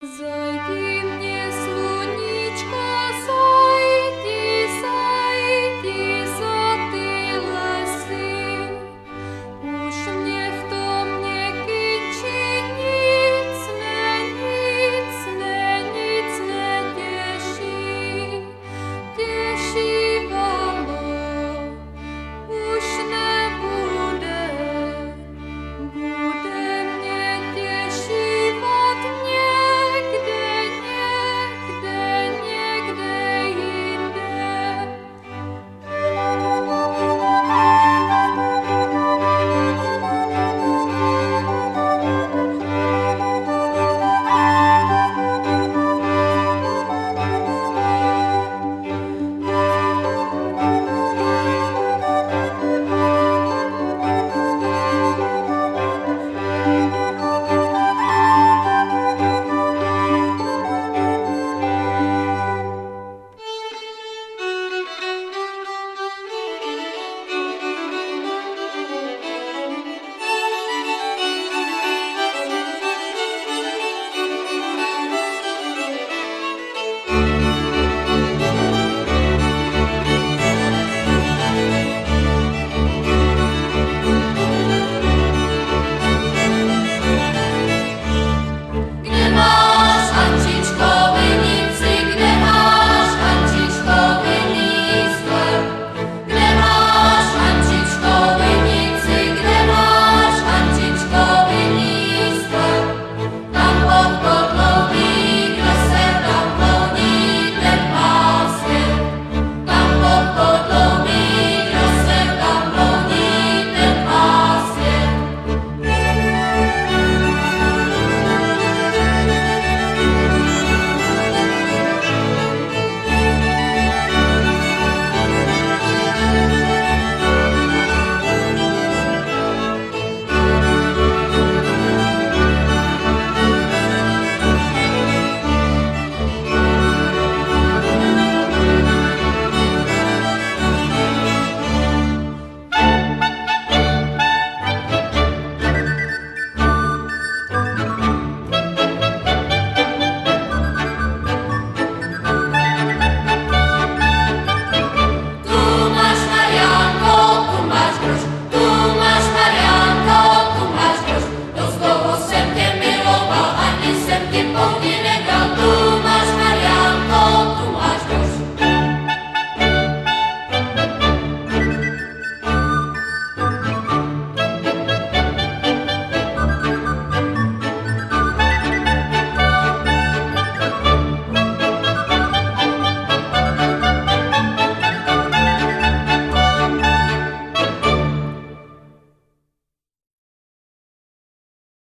So